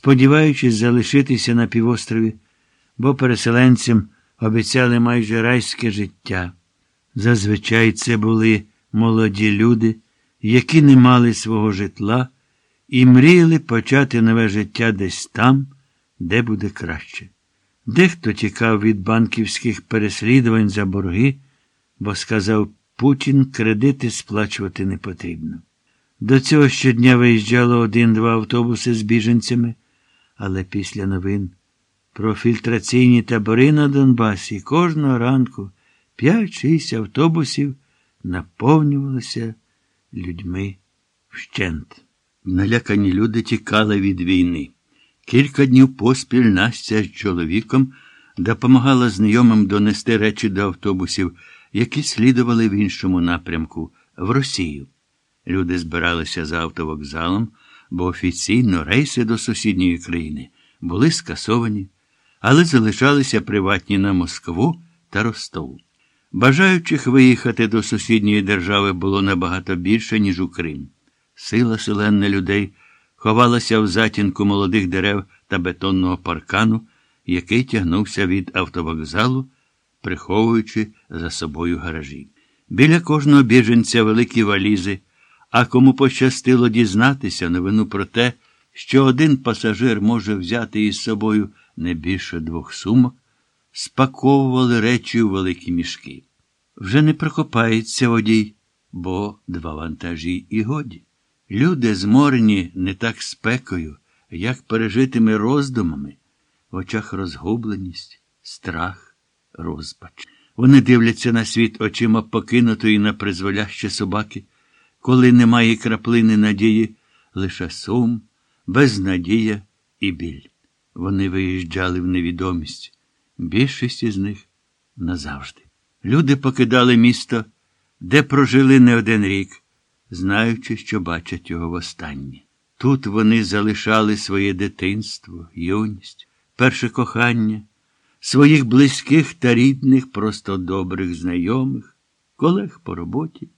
сподіваючись залишитися на півострові, бо переселенцям обіцяли майже райське життя. Зазвичай це були молоді люди, які не мали свого житла і мріяли почати нове життя десь там, де буде краще. Дехто тікав від банківських переслідувань за борги, бо сказав Путін кредити сплачувати не потрібно. До цього щодня виїжджало один-два автобуси з біженцями, але після новин про фільтраційні табори на Донбасі кожного ранку п'ять-шість автобусів наповнювалися людьми вщент. Налякані люди тікали від війни. Кілька днів поспіль Настя з чоловіком допомагала знайомим донести речі до автобусів, які слідували в іншому напрямку в Росію. Люди збиралися за автовокзалом, бо офіційно рейси до сусідньої країни були скасовані, але залишалися приватні на Москву та Ростов. Бажаючих виїхати до сусідньої держави було набагато більше, ніж у Крим. Сила селенна людей ховалася в затінку молодих дерев та бетонного паркану, який тягнувся від автовокзалу, приховуючи за собою гаражі. Біля кожного біженця великі валізи, а кому пощастило дізнатися новину про те, що один пасажир може взяти із собою не більше двох сумок, спаковували речі у великі мішки. Вже не прокопається водій, бо два вантажі і годі. Люди зморені не так спекою, як пережитими роздумами, в очах розгубленість, страх, розпач. Вони дивляться на світ очима покинутої на призволяще собаки, коли немає краплини надії, лише сум, безнадія і біль. Вони виїжджали в невідомість, більшість із них назавжди. Люди покидали місто, де прожили не один рік знаючи, що бачать його востаннє. Тут вони залишали своє дитинство, юність, перше кохання, своїх близьких та рідних, просто добрих знайомих, колег по роботі,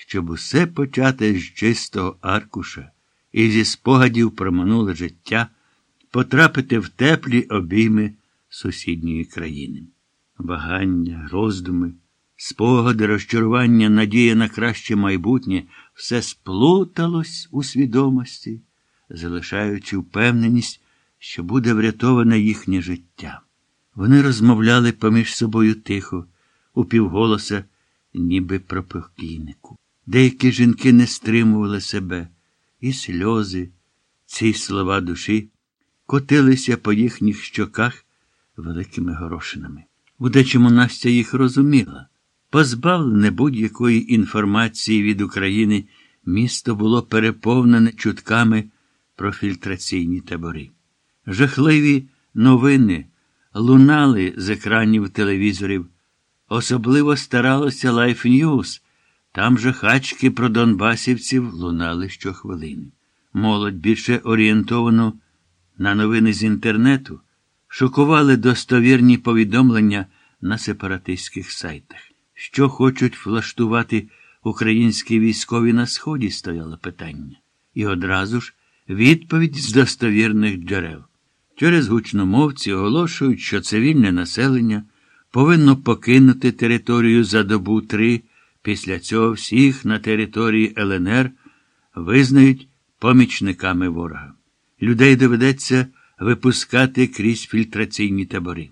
щоб усе почати з чистого аркуша і зі спогадів про минуле життя потрапити в теплі обійми сусідньої країни. Вагання, роздуми. Спогади, розчарування, надія на краще майбутнє все сплуталось у свідомості, залишаючи впевненість, що буде врятоване їхнє життя. Вони розмовляли поміж собою тихо, упівголоса, ніби про покійнику. Деякі жінки не стримували себе, і сльози, ці слова душі котилися по їхніх щоках великими горошинами. У дечому Настя їх розуміла. Позбавлене будь-якої інформації від України, місто було переповнене чутками про фільтраційні табори. Жахливі новини лунали з екранів телевізорів. Особливо старалося Life News. Там же хачки про донбасівців лунали щохвилини. Молодь більше орієнтовано на новини з інтернету, шокували достовірні повідомлення на сепаратистських сайтах. Що хочуть влаштувати українські військові на Сході, стояло питання. І одразу ж відповідь з достовірних джерел. Через гучномовці оголошують, що цивільне населення повинно покинути територію за добу три. Після цього всіх на території ЛНР визнають помічниками ворога. Людей доведеться випускати крізь фільтраційні табори.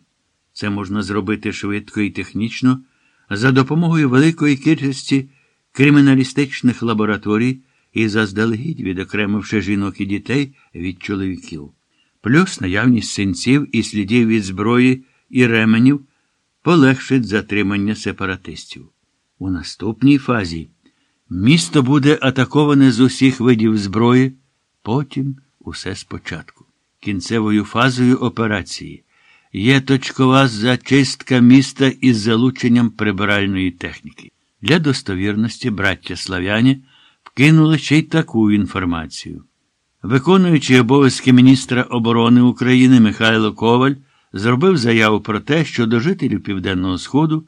Це можна зробити швидко і технічно за допомогою великої кількості криміналістичних лабораторій і заздалегідь відокремивши жінок і дітей від чоловіків. Плюс наявність синців і слідів від зброї і ременів полегшить затримання сепаратистів. У наступній фазі місто буде атаковане з усіх видів зброї, потім усе спочатку. Кінцевою фазою операції є точкова зачистка міста із залученням прибиральної техніки. Для достовірності браття славяні вкинули ще й таку інформацію. Виконуючий обов'язки міністра оборони України Михайло Коваль зробив заяву про те, що до жителів Південного Сходу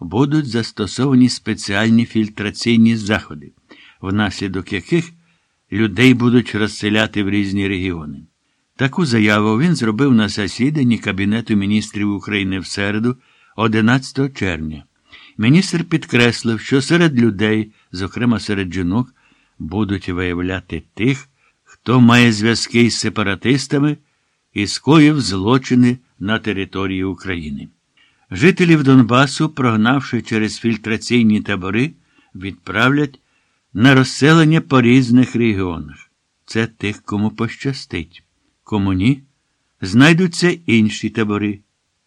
будуть застосовані спеціальні фільтраційні заходи, внаслідок яких людей будуть розселяти в різні регіони. Таку заяву він зробив на засіданні Кабінету міністрів України в середу, 11 червня. Міністр підкреслив, що серед людей, зокрема серед жінок, будуть виявляти тих, хто має зв'язки із сепаратистами і скоїв злочини на території України. Жителів Донбасу, прогнавши через фільтраційні табори, відправлять на розселення по різних регіонах. Це тих, кому пощастить. Кому ні, знайдуться інші табори.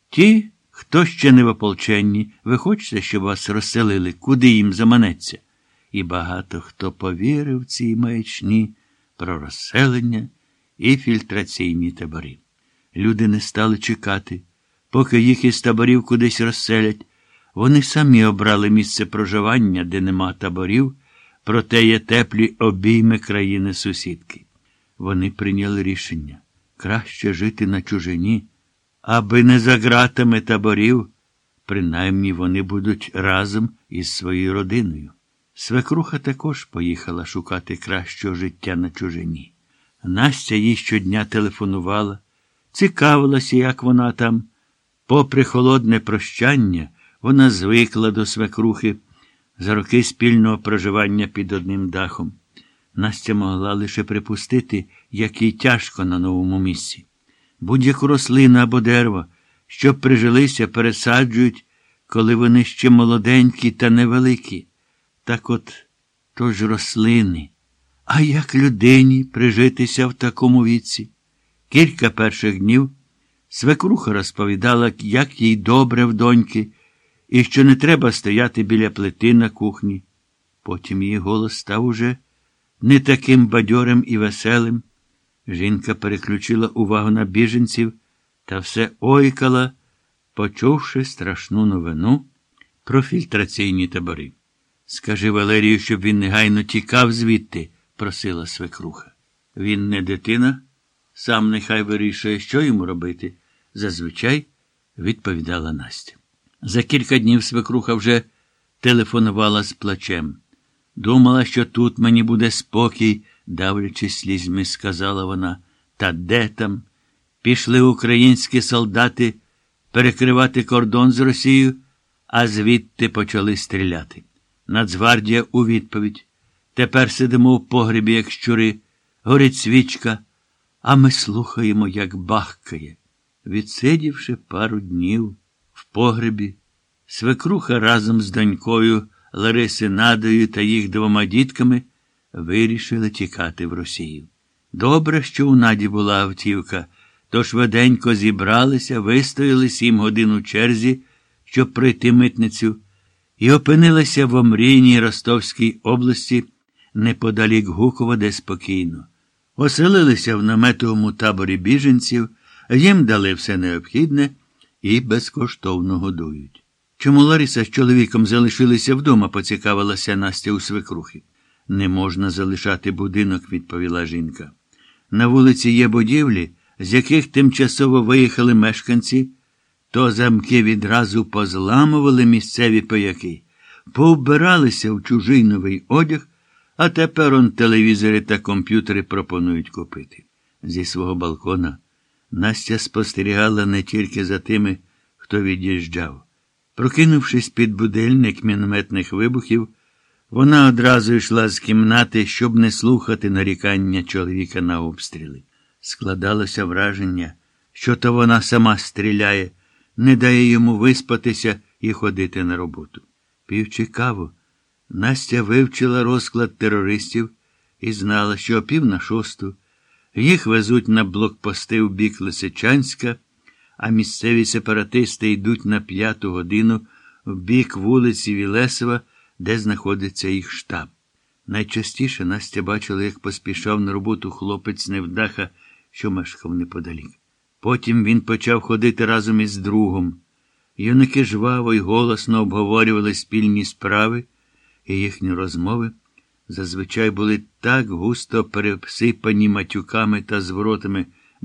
Ті, хто ще не в ополченні, ви хочете, щоб вас розселили, куди їм заманеться. І багато хто повірив цій маячні про розселення і фільтраційні табори. Люди не стали чекати, поки їх із таборів кудись розселять. Вони самі обрали місце проживання, де нема таборів, проте є теплі обійми країни сусідки. Вони прийняли рішення краще жити на чужині, аби не за ґратами таборів, принаймні вони будуть разом із своєю родиною. Свекруха також поїхала шукати кращого життя на чужині. Настя їй щодня телефонувала, цікавилася, як вона там. Попри холодне прощання, вона звикла до свекрухи за роки спільного проживання під одним дахом. Настя могла лише припустити, як їй тяжко на новому місці. Будь-яку рослину або дерево, що прижилися, пересаджують, коли вони ще молоденькі та невеликі. Так от то ж рослини. А як людині прижитися в такому віці? Кілька перших днів свекруха розповідала, як їй добре в доньки, і що не треба стояти біля плити на кухні. Потім її голос став уже не таким бадьорим і веселим. Жінка переключила увагу на біженців та все ойкала, почувши страшну новину про фільтраційні табори. Скажи Валерію, щоб він негайно тікав звідти, просила свекруха. Він не дитина, сам нехай вирішує, що йому робити, зазвичай відповідала Настя. За кілька днів свекруха вже телефонувала з плачем. Думала, що тут мені буде спокій, давлячись слізьми, сказала вона. Та де там? Пішли українські солдати перекривати кордон з Росією, а звідти почали стріляти. Нацгвардія у відповідь. Тепер сидимо в погребі, як щури, горить свічка, а ми слухаємо, як бахкає. Відсидівши пару днів в погребі, свекруха разом з донькою Лариси Надою та їх двома дітками вирішили тікати в Росію. Добре, що у наді була автівка, то швиденько зібралися, вистояли сім годин у черзі, щоб пройти митницю і опинилися в омрійній Ростовській області неподалік Гукова, де спокійно. Оселилися в наметовому таборі біженців, їм дали все необхідне і безкоштовно годують. Чому Лариса з чоловіком залишилися вдома, поцікавилася Настя у свекрухи. Не можна залишати будинок, відповіла жінка. На вулиці є будівлі, з яких тимчасово виїхали мешканці то замки відразу позламували місцеві пияки, повбиралися в чужий новий одяг, а тепер он телевізори та комп'ютери пропонують купити. Зі свого балкона Настя спостерігала не тільки за тими, хто від'їжджав. Прокинувшись під будильник мінометних вибухів, вона одразу йшла з кімнати, щоб не слухати нарікання чоловіка на обстріли. Складалося враження, що то вона сама стріляє не дає йому виспатися і ходити на роботу. Півчи каву, Настя вивчила розклад терористів і знала, що о пів на шосту їх везуть на блокпости в бік Лисичанська, а місцеві сепаратисти йдуть на п'яту годину в бік вулиці Вілесова, де знаходиться їх штаб. Найчастіше Настя бачила, як поспішав на роботу хлопець невдаха, що мешкав неподалік. Потім він почав ходити разом із другом. Юники жваво й голосно обговорювали спільні справи, і їхні розмови зазвичай були так густо пересипані матюками та зворотами.